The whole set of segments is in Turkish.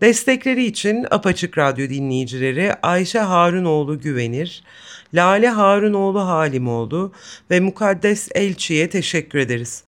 Destekleri için Apaçık Radyo dinleyicileri Ayşe Harunoğlu Güvenir, Lale Harunoğlu Halimoğlu ve Mukaddes Elçi'ye teşekkür ederiz.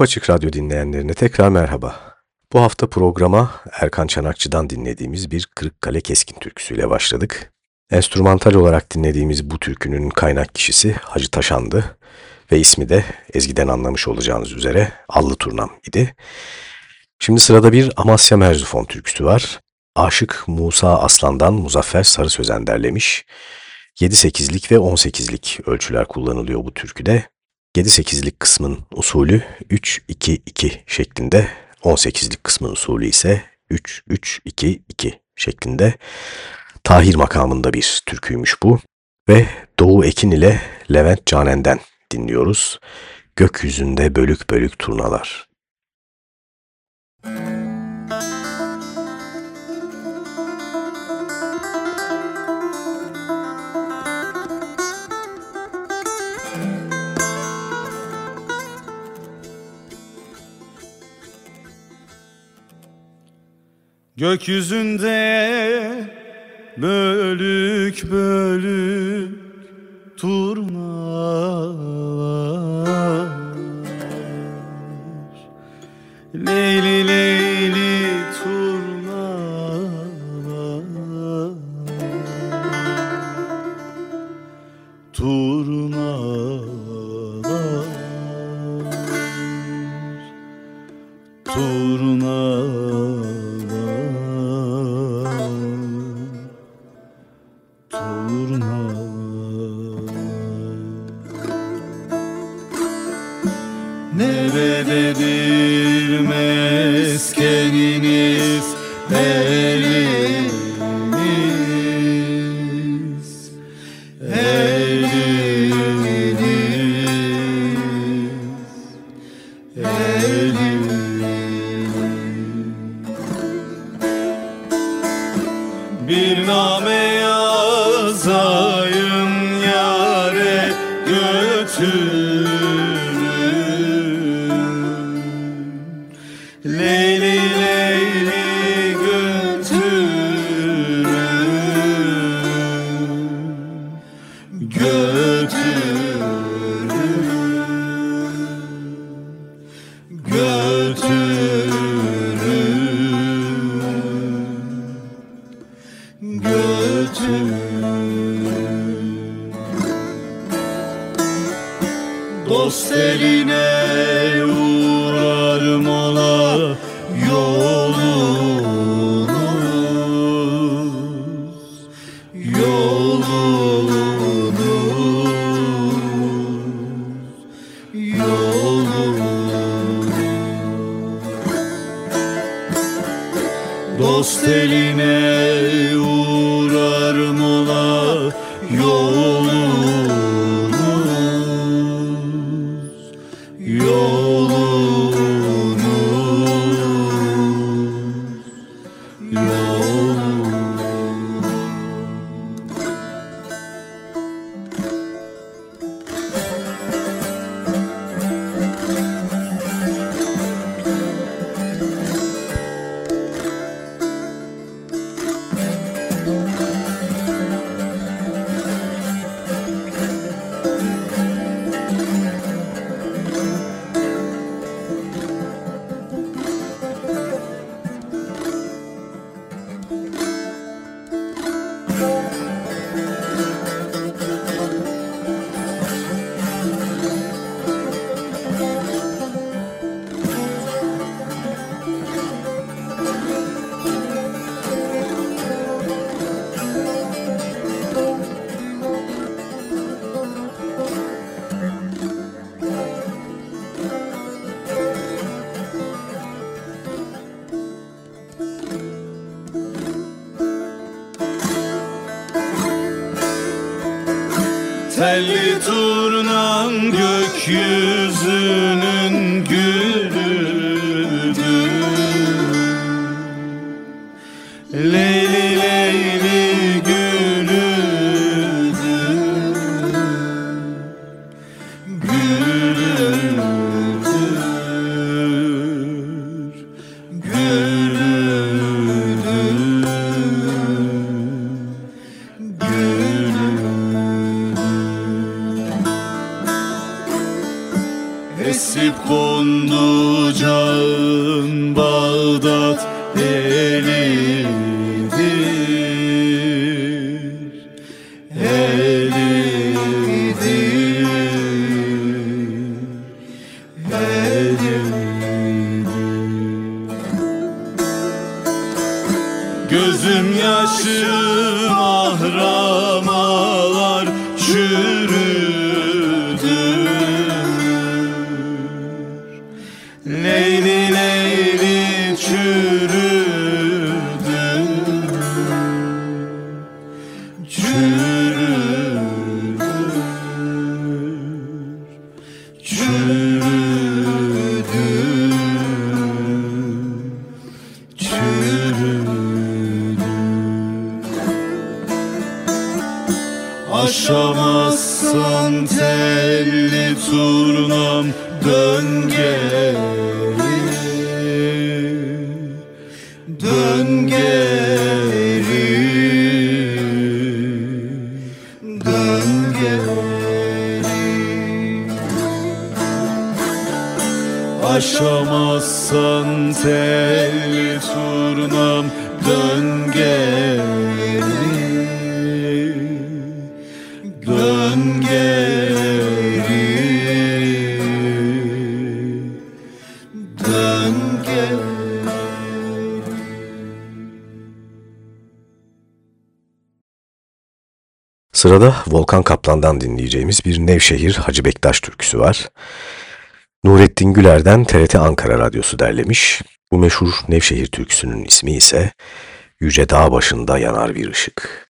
Apaçık Radyo dinleyenlerine tekrar merhaba. Bu hafta programa Erkan Çanakçı'dan dinlediğimiz bir Kırıkkale Keskin türküsüyle başladık. Enstrümantal olarak dinlediğimiz bu türkünün kaynak kişisi Hacı Taşan'dı ve ismi de ezgiden anlamış olacağınız üzere Allı Turnam idi. Şimdi sırada bir Amasya Merzufon türküsü var. Aşık Musa Aslan'dan Muzaffer Sarı Sözen derlemiş. 7-8'lik ve 18'lik ölçüler kullanılıyor bu türküde. 7-8'lik kısmın usulü 3-2-2 şeklinde, 18'lik kısmın usulü ise 3-3-2-2 şeklinde. Tahir makamında bir türküymüş bu ve Doğu Ekin ile Levent Canen'den dinliyoruz. Gökyüzünde bölük bölük turnalar. Müzik Gökyüzünde bölük bölük to esip kondu Aşamazsan telli turnam dön geri. Dön geri. Dön geri. Aşamazsan telli turnam dön geri Sırada Volkan Kaplan'dan dinleyeceğimiz bir Nevşehir Hacı Bektaş türküsü var. Nurettin Güler'den TRT Ankara Radyosu derlemiş. Bu meşhur Nevşehir türküsünün ismi ise Yüce Dağ Başında Yanar Bir Işık.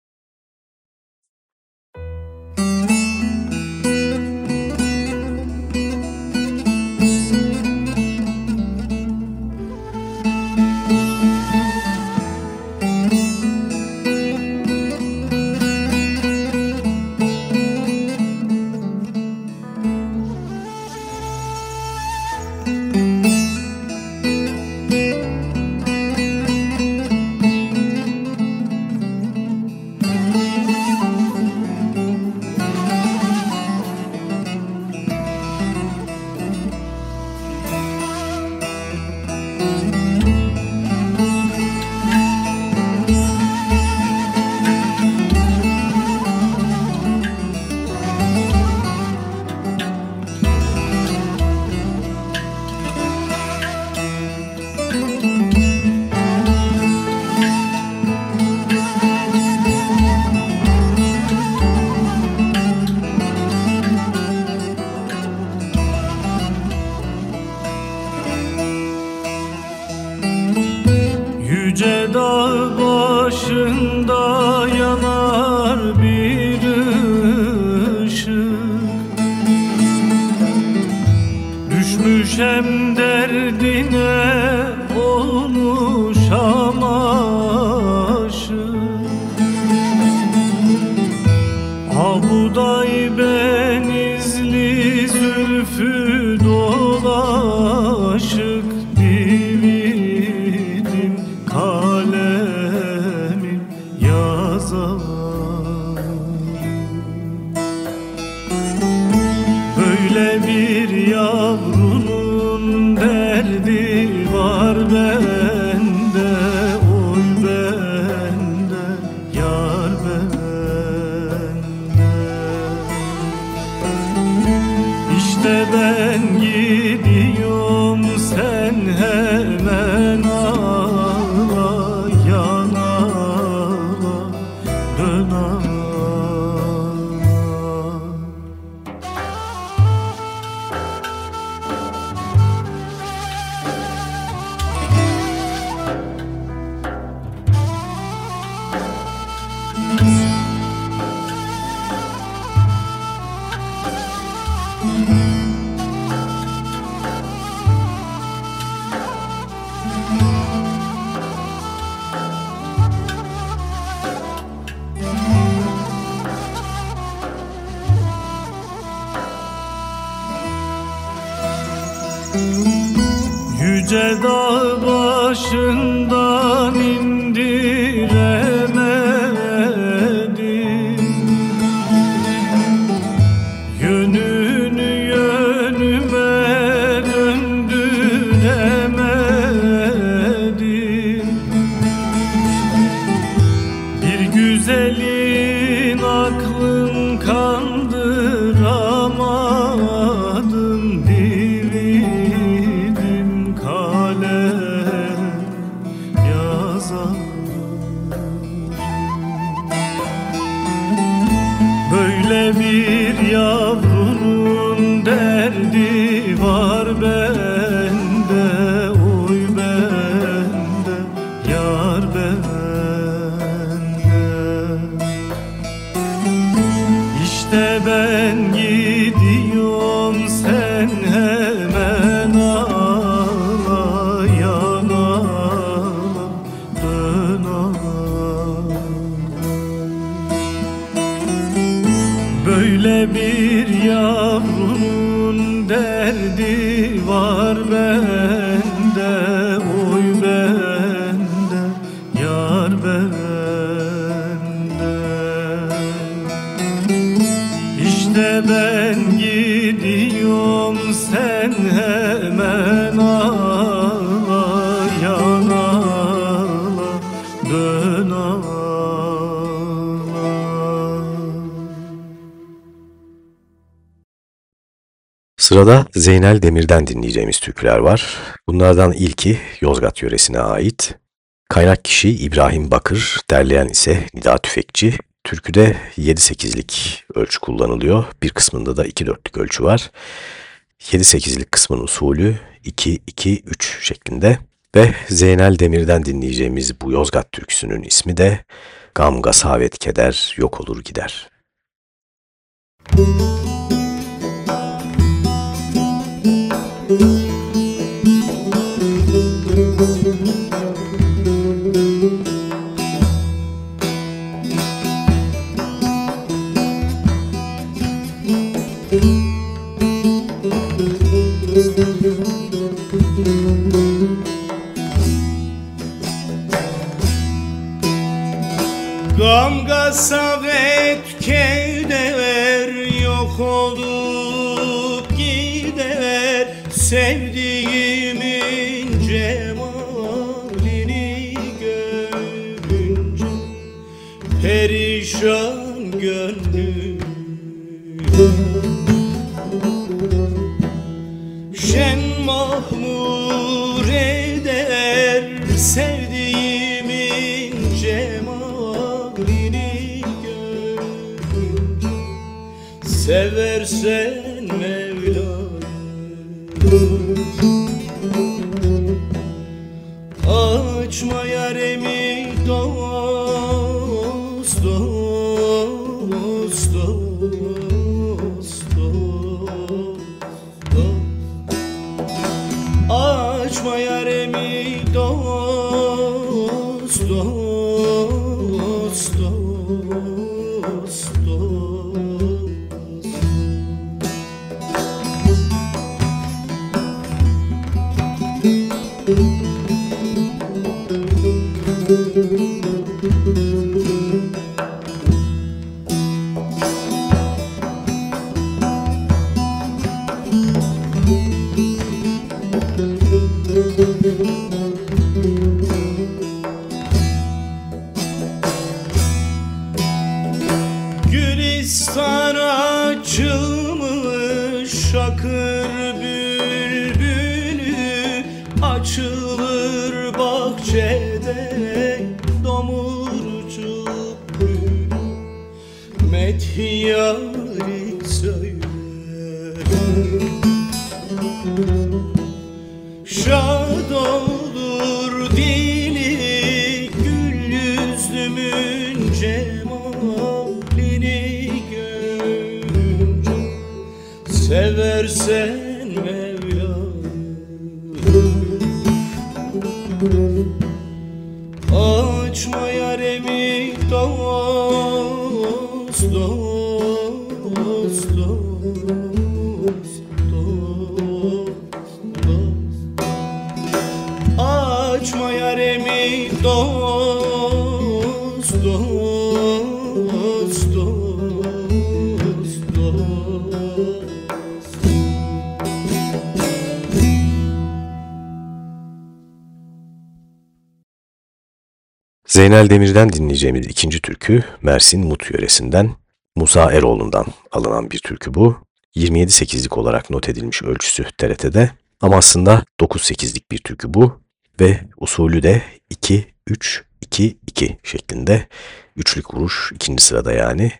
Sırada Zeynel Demir'den dinleyeceğimiz türküler var. Bunlardan ilki Yozgat yöresine ait. Kaynak kişi İbrahim Bakır, derleyen ise Nida Tüfekçi. Türküde 7-8'lik ölçü kullanılıyor. Bir kısmında da 2-4'lük ölçü var. 7-8'lik kısmın usulü 2-2-3 şeklinde. Ve Zeynel Demir'den dinleyeceğimiz bu Yozgat türküsünün ismi de Gam Gasavet Keder Yok Olur Gider. Müzik Gamga savet keder yok olup gider. Sevdiğimin cemalini görünce Perişan gönlüm. Şen mahmur eder sevdiğimin Seversen Seversen Mevla'yı. Açma yaremi dost Zeynel Demir'den dinleyeceğimiz ikinci türkü Mersin Mut yöresinden Musa Eroğlu'ndan alınan bir türkü bu. 27-8'lik olarak not edilmiş ölçüsü TRT'de ama aslında 9-8'lik bir türkü bu ve usulü de 2-3-2-2 şeklinde. Üçlük vuruş ikinci sırada yani.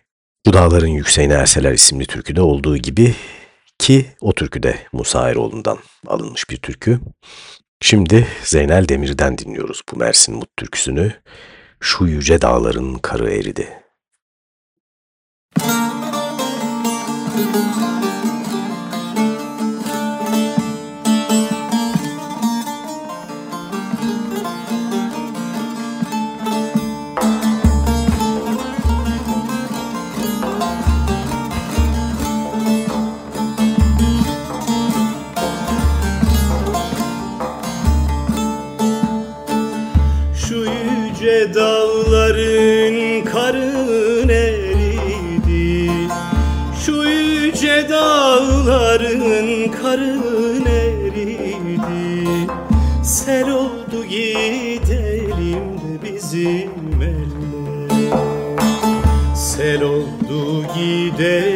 Bu yükseğine erseler isimli türküde olduğu gibi ki o türküde Musa Eroğlu'ndan alınmış bir türkü. Şimdi Zeynel Demir'den dinliyoruz bu Mersin Mut türküsünü. Şu yüce dağların karı eridi. Şu dağların eridi Şu yüce dağların karın eridi Sel oldu gidelim de bizim eller Sel oldu gidelim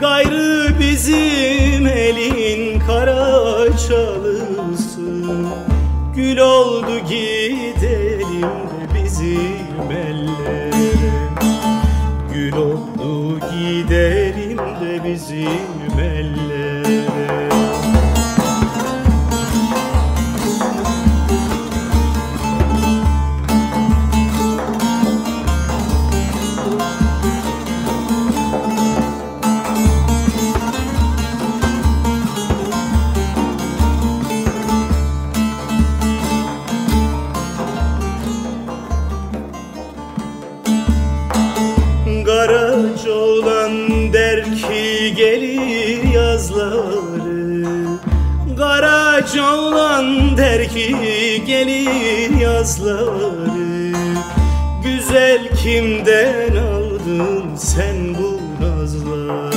Gayrı bizim elin kara çalısı. Gül oldu gidelim gelir yazları. Güzel kimden aldın sen bu nazları?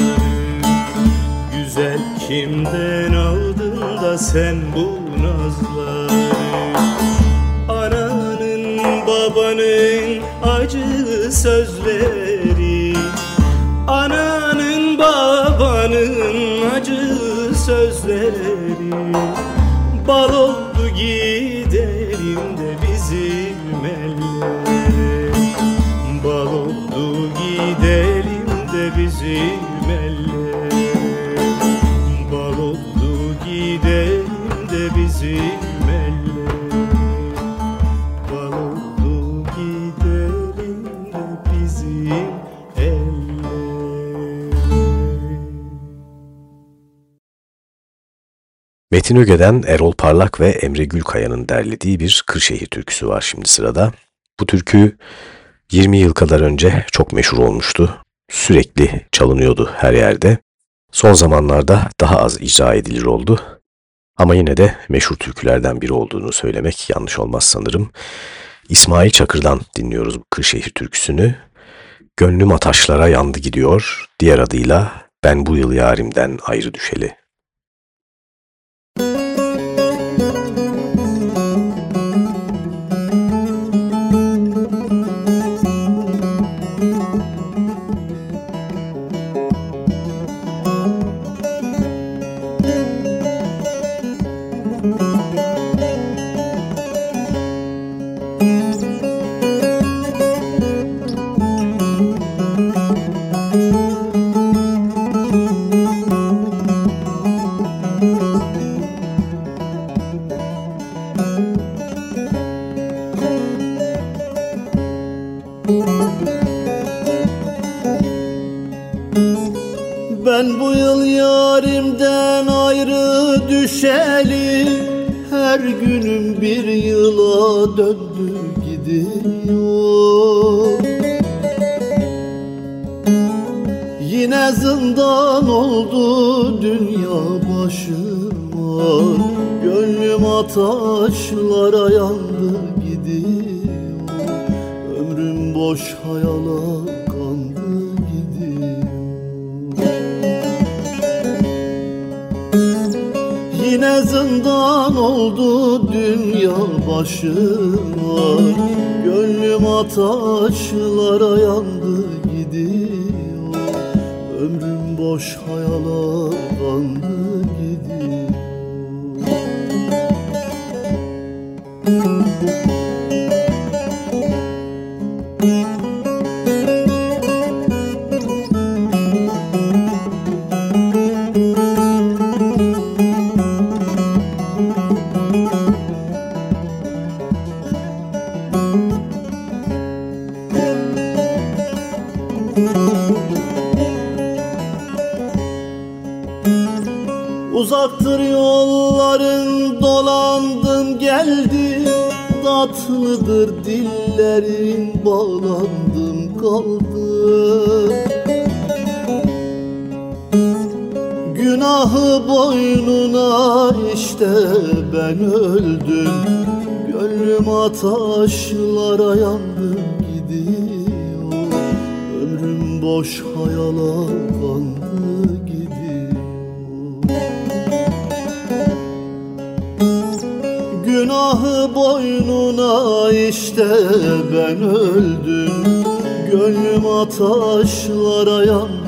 Güzel kimden aldın da sen bu nazları? Ananın babanın acı sözleri Metin Öge'den Erol Parlak ve Emre Gülkaya'nın derlediği bir Kırşehir türküsü var şimdi sırada. Bu türkü 20 yıl kadar önce çok meşhur olmuştu. Sürekli çalınıyordu her yerde. Son zamanlarda daha az icra edilir oldu. Ama yine de meşhur türkülerden biri olduğunu söylemek yanlış olmaz sanırım. İsmail Çakır'dan dinliyoruz bu Kırşehir türküsünü. Gönlüm ataşlara yandı gidiyor, diğer adıyla Ben bu yıl yarimden ayrı düşeli. Zindan oldu dünya başıma. Gönlüm ataşlara yandı gidiyor Ömrüm boş hayala kandı gidiyor Yine zindan oldu dünya başıma. Gönlüm ataşlara yandı boş hayala kandı Tatlıdır dillerin bağlandım kaldım. Günahı boynuna işte ben öldüm. Gönlüm ataşlara yandım gidiyor. Ömrüm boş hayala işte ben öldüm. Gönlüm ataşlara yandım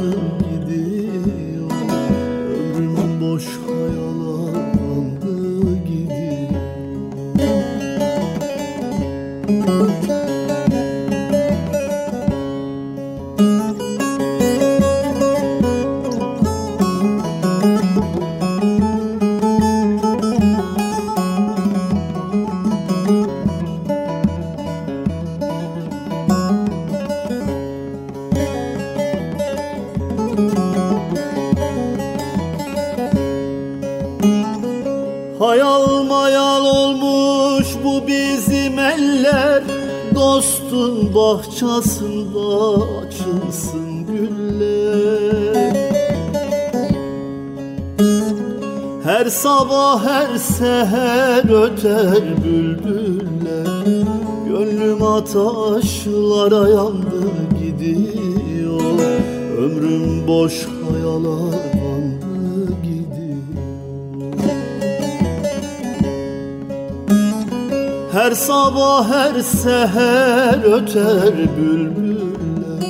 öter bülbüller.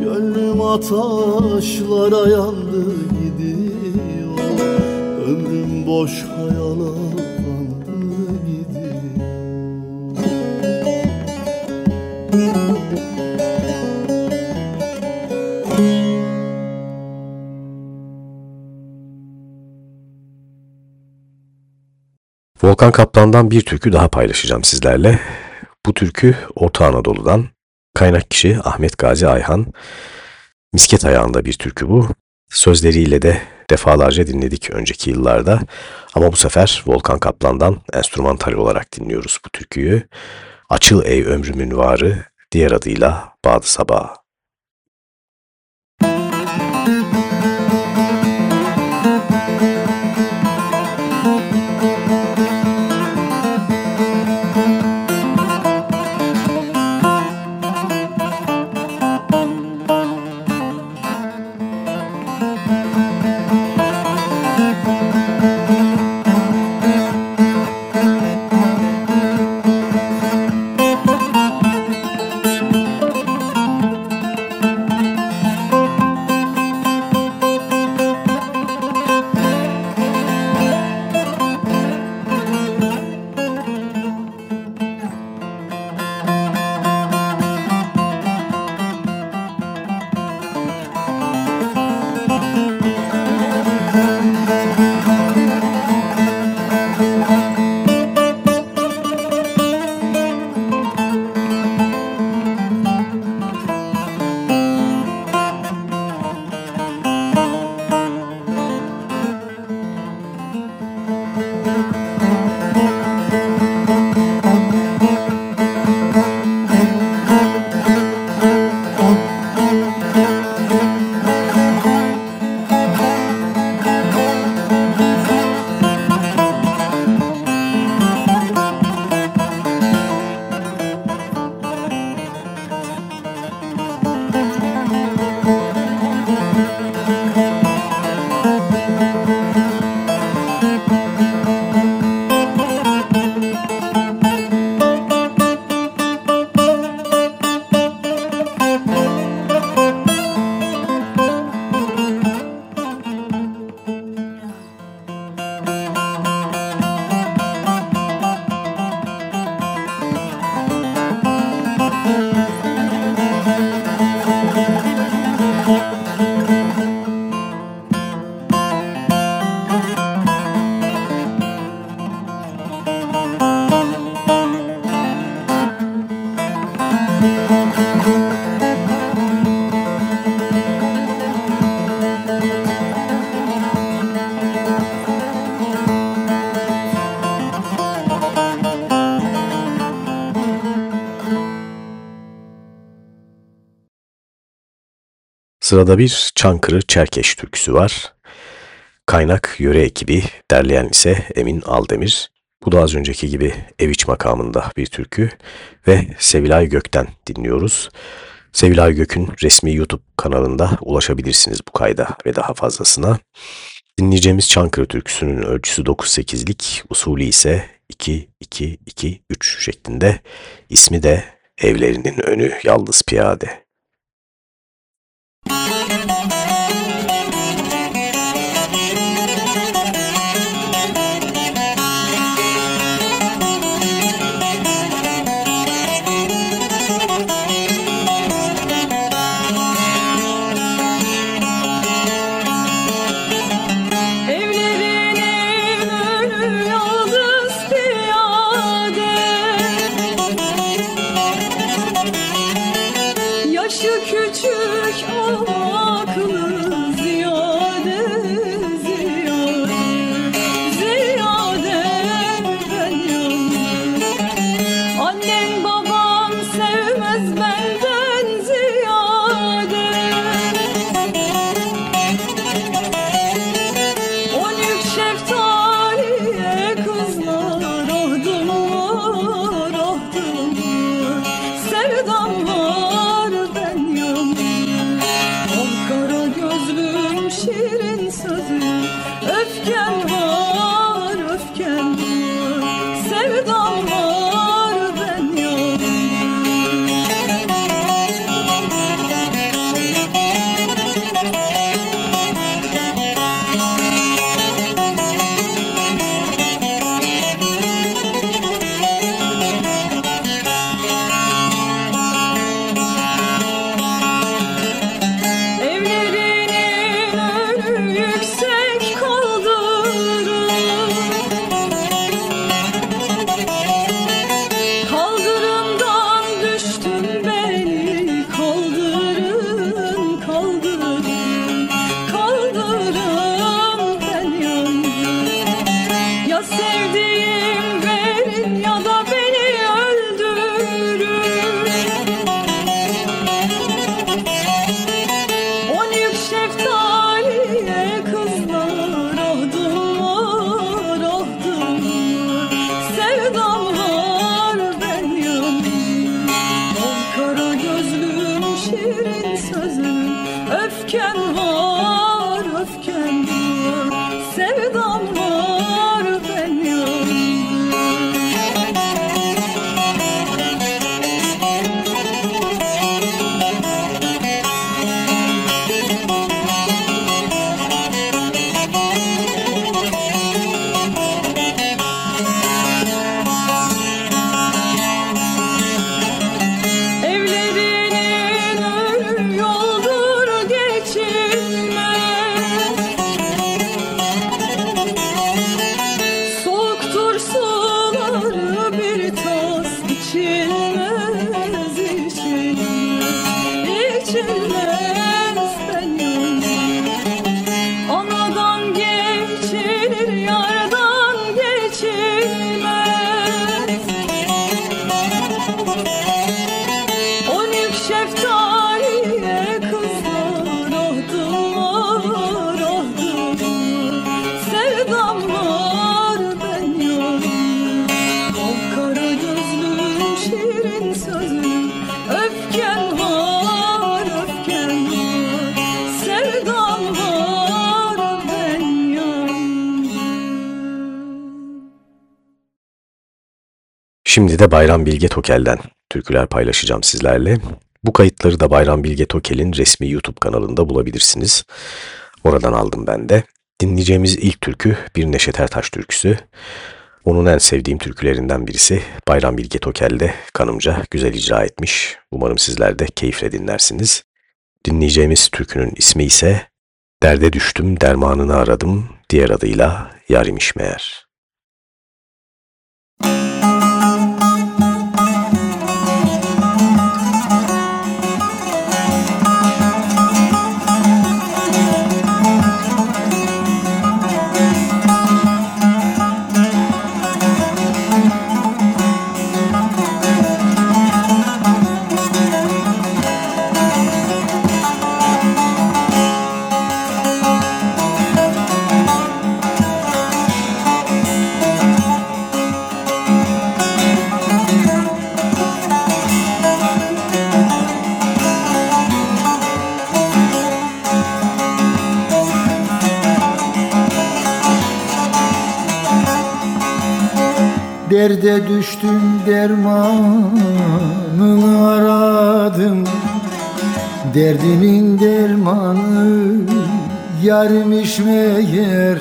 Gönlüm ataşlara yandı gidiyor. Ömrüm boş hayala Volkan Kaplan'dan bir türkü daha paylaşacağım sizlerle. Bu türkü Orta Anadolu'dan. Kaynak kişi Ahmet Gazi Ayhan. Misket ayağında bir türkü bu. Sözleriyle de defalarca dinledik önceki yıllarda. Ama bu sefer Volkan Kaplan'dan enstrümantal olarak dinliyoruz bu türküyü. Açıl ey ömrümün varı, diğer adıyla Bağdı Sabah. Sırada bir Çankırı Çerkeş türküsü var. Kaynak yöre ekibi, derleyen ise Emin Aldemir. Bu da az önceki gibi Eviç makamında bir türkü ve Sevilay Gök'ten dinliyoruz. Sevilay Gök'ün resmi YouTube kanalında ulaşabilirsiniz bu kayda ve daha fazlasına. Dinleyeceğimiz Çankırı türküsünün ölçüsü 9-8'lik, usulü ise 2-2-2-3 şeklinde. İsmi de Evlerinin Önü Yalnız Piyade. Şimdi de Bayram Bilge Tokel'den türküler paylaşacağım sizlerle. Bu kayıtları da Bayram Bilge Tokel'in resmi YouTube kanalında bulabilirsiniz. Oradan aldım ben de. Dinleyeceğimiz ilk türkü bir Neşet Ertaş türküsü. Onun en sevdiğim türkülerinden birisi Bayram Bilge Tokel de kanımca güzel icra etmiş. Umarım sizler de keyifle dinlersiniz. Dinleyeceğimiz türkünün ismi ise Derde düştüm dermanını aradım diğer adıyla Yarimiş Meğer. Derde düştüm dermanını aradım. Derdimin dermanı yarmış meğer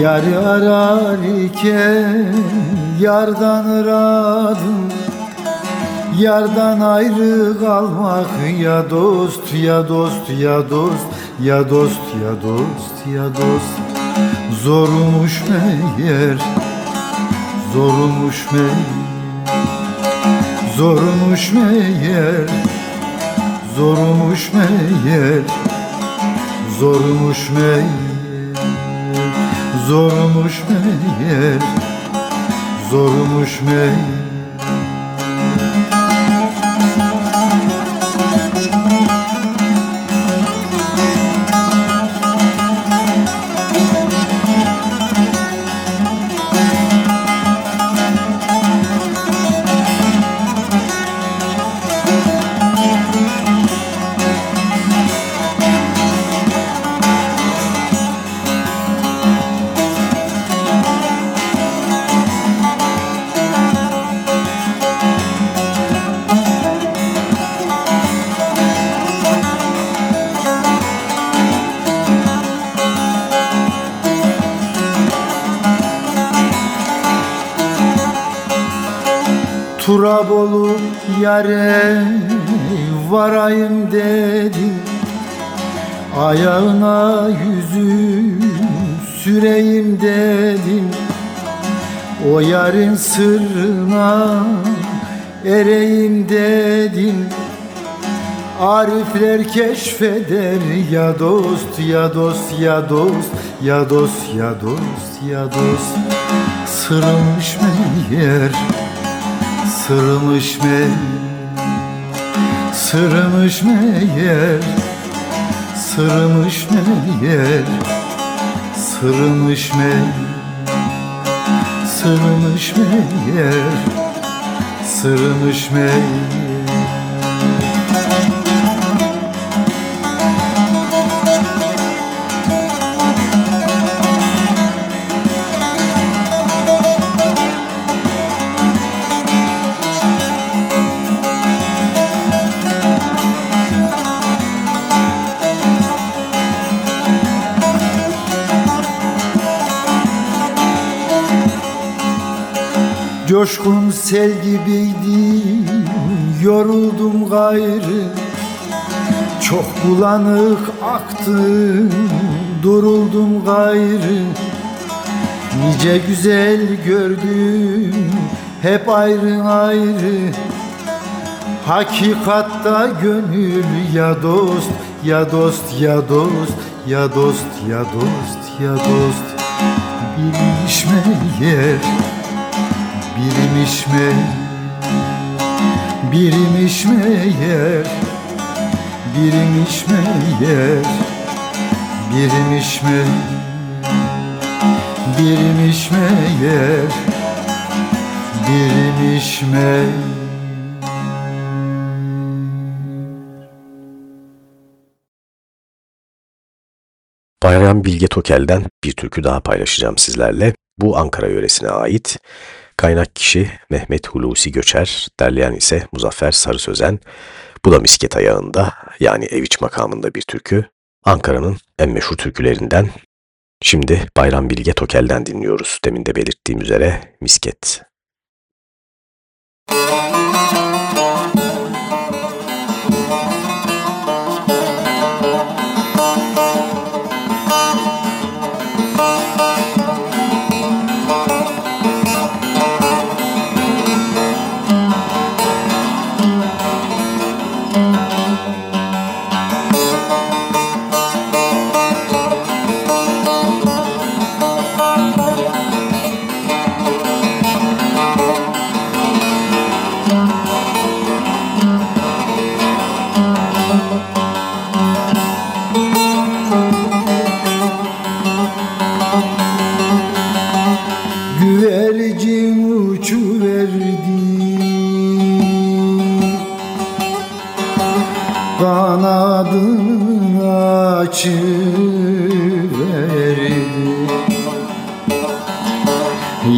Yarı arar iken yardan aradım. Yardan ayrı kalmak ya dost ya dost ya dost. Ya dost ya dost ya dost. Zormuş meğer Zormuş meğer Zormuş meğer Zormuş meğer Zormuş meğer Zormuş meğer Zormuş meğer Yarın sırrına ereyim dedim Arifler keşfeder ya dost ya dost ya dost ya dost ya dost ya dost. Sırılmış meğer Sırmış meğer Sırmış meğer Sırmış meğer Sırmış meğer Sırmış meğer Sırmış meğer Coşkun sel gibiydim Yoruldum gayrı. Çok bulanık aktım Duruldum gayrı. Nice güzel gördüm Hep ayrı ayrı. Hakikatta gönül ya dost Ya dost ya dost Ya dost ya dost ya dost Bilmiş meğer Birimiş me Birimiş meğer Birimiş meğer Birimiş me Birimiş meğer Birimiş meğer Bayram Bilge Tokel'den bir türkü daha paylaşacağım sizlerle. Bu Ankara yöresine ait. Kaynak kişi Mehmet Hulusi Göçer, derleyen ise Muzaffer Sarı Sözen. Bu da misket ayağında yani eviç makamında bir türkü. Ankara'nın en meşhur türkülerinden. Şimdi Bayram Bilge Tokel'den dinliyoruz. Demin de belirttiğim üzere misket. Güvercin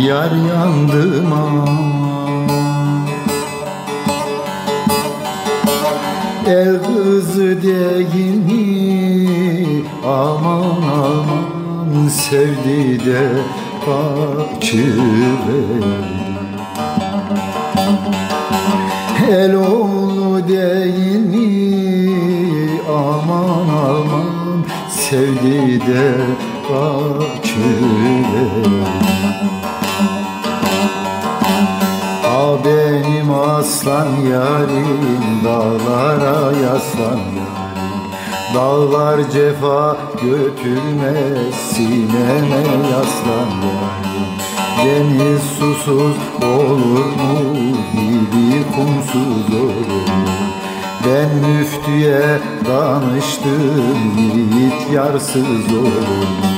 yar yandım aman El kızı değil mi? Aman aman sevdi de kaçıverdi El oğlu değil mi? Aman aman sevdi de kaçıverdi A benim aslan yarim dağlara yaslan Dağlar cefa götürmez sineme yaslan Deniz susuz olur mu? Gibi kumsuz olur mu? Ben müftüye danıştım yiğit yarsız olur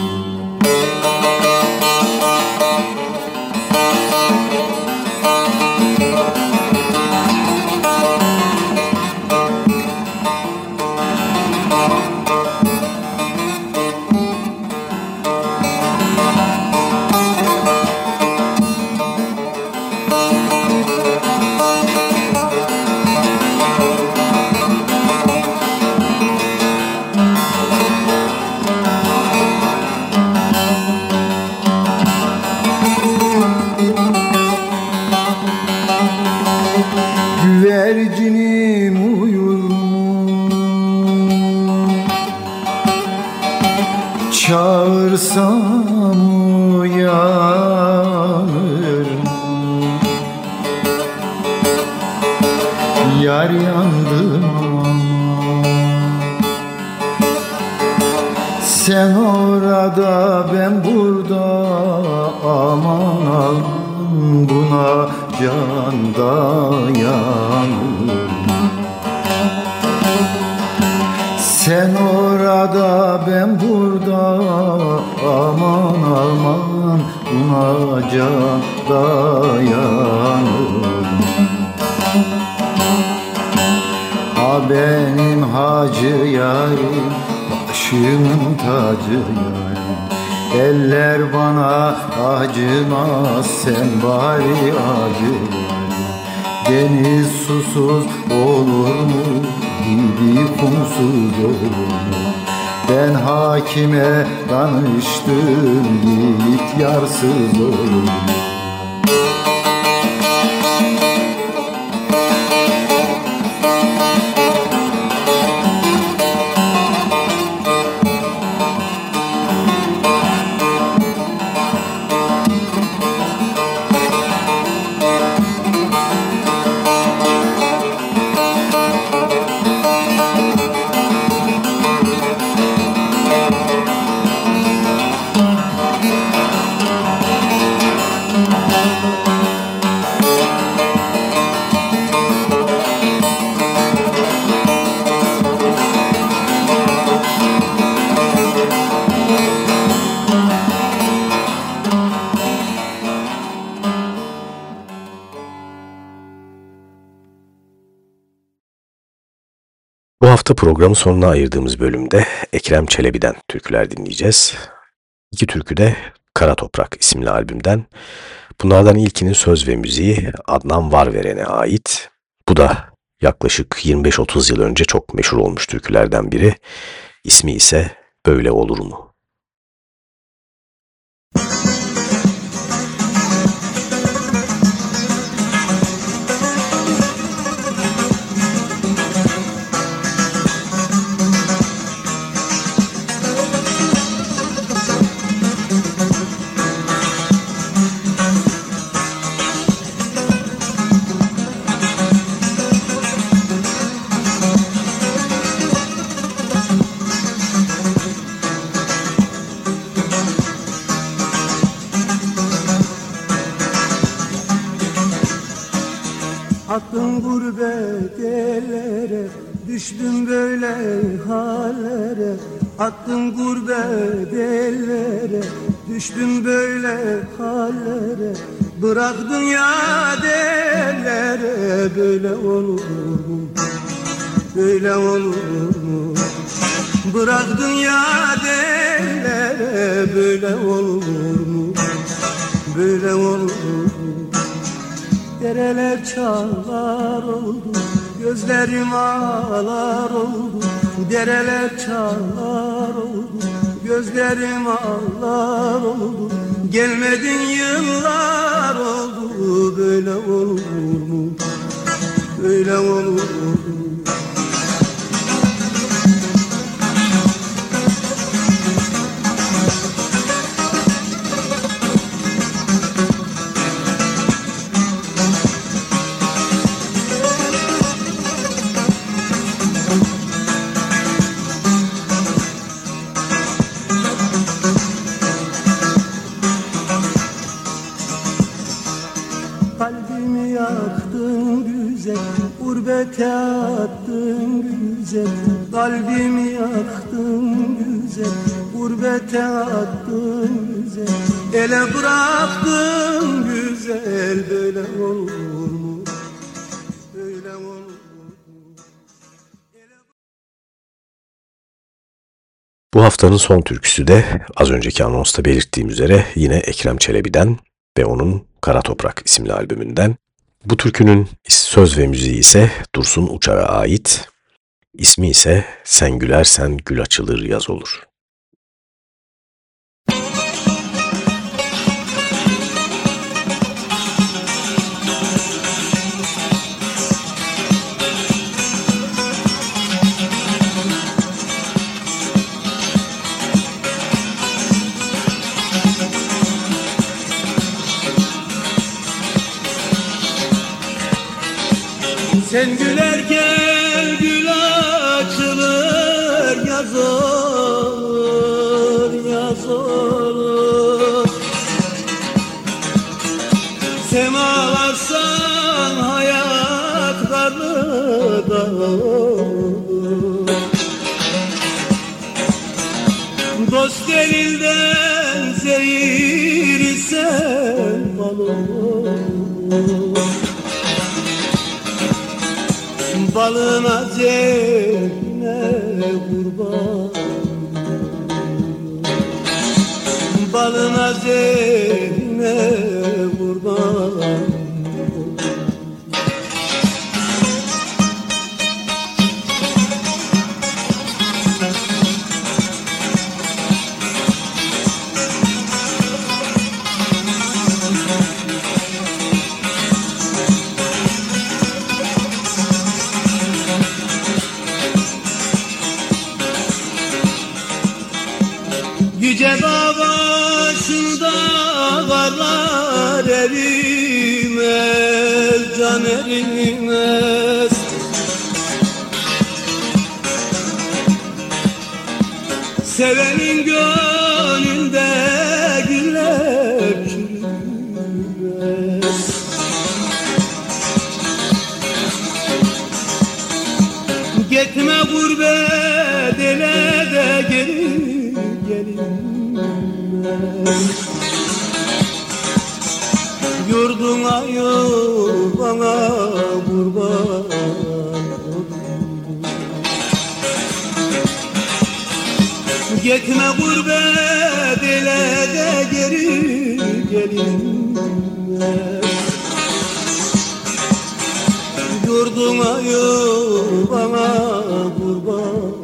can dayanır. Ha benim hacı yarim Başımın tacı yarim Eller bana acımaz Sen bari acı Deniz susuz olur mu Gibi kumsuz olur mu Ben hakime danıştım Yiğit yarsız olur hafta programın sonuna ayırdığımız bölümde Ekrem Çelebi'den türküler dinleyeceğiz. İki türkü de Kara Toprak isimli albümden. Bunlardan ilkinin söz ve müziği Adnan Varveren'e ait. Bu da yaklaşık 25-30 yıl önce çok meşhur olmuş türkülerden biri. İsmi ise Böyle Olur mu? Bıraktın ya dellere Böyle olur mu? Böyle olur mu? Bıraktın ya dellere Böyle olur mu? böyle olur Dereler çağlar oldu Gözlerim ağlar oldu Dereler çağlar oldu Gözlerim ağlar oldu Gelmedin yıllar oldu Böyle olur mu? Böyle olur mu? Gurbete attın güzel Kalbimi yaktın güzel Gurbete attın güzel Ele bıraktın güzel Böyle olur mu? Böyle olur mu? Bu haftanın son türküsü de az önceki anonsta belirttiğim üzere yine Ekrem Çelebi'den ve onun Kara Toprak isimli albümünden. Bu türkünün söz ve müziği ise Dursun Uçar'a ait. İsmi ise Sen gülersen gül açılır yaz olur. Sen gülerken Balına zevkine kurban. Balına zevkine kurban yuvana kurban Gitme gurbet ele de geri gelinmez Yurduna yuvana kurban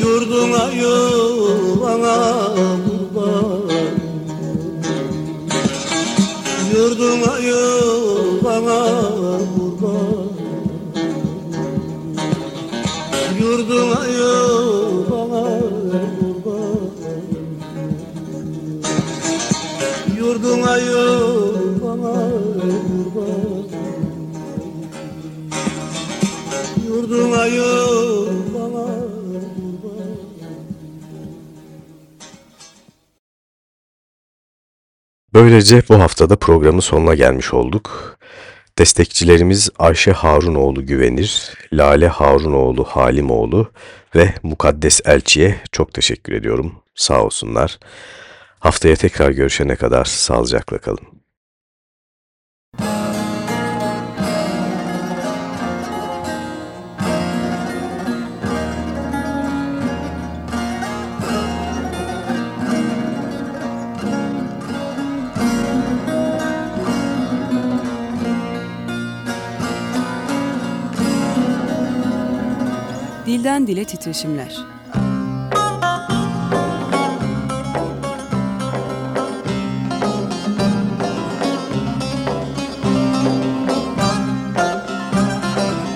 Yurduna yuvana Yurduna yuvana kurban Böylece bu haftada programın sonuna gelmiş olduk. Destekçilerimiz Ayşe Harunoğlu Güvenir, Lale Harunoğlu Halimoğlu ve Mukaddes Elçi'ye çok teşekkür ediyorum. Sağ olsunlar. Haftaya tekrar görüşene kadar sağlıcakla kalın. Dilden dile titreşimler.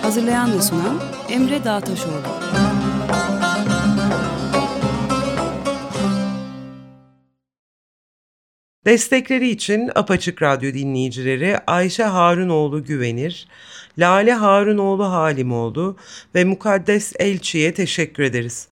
Hazırlayan ve sunan Emre Dağtaşoğlu. Destekleri için Apaçık Radyo dinleyicileri Ayşe Harunoğlu Güvenir, Lale Harunoğlu Halimoğlu ve Mukaddes Elçi'ye teşekkür ederiz.